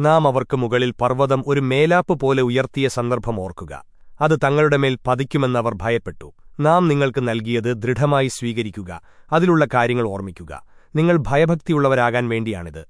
നാം അവർക്ക് മുകളിൽ പർവതം ഒരു മേലാപ്പ് പോലെ ഉയർത്തിയ സന്ദർഭം ഓർക്കുക. അത് തങ്ങളുടെ മേൽ പതിക്കുമെന്നവർ ഭയപ്പെട്ടു. നാം നിങ്ങൾക്ക് നൽകിയത് ദൃഢമായി സ്വീകരിക്കുക. അതിലുള്ള കാര്യങ്ങൾ ഓർമ്മിക്കുക. നിങ്ങൾ ഭയഭക്തിയുള്ളവരാകാൻ വേണ്ടിയാണിത്.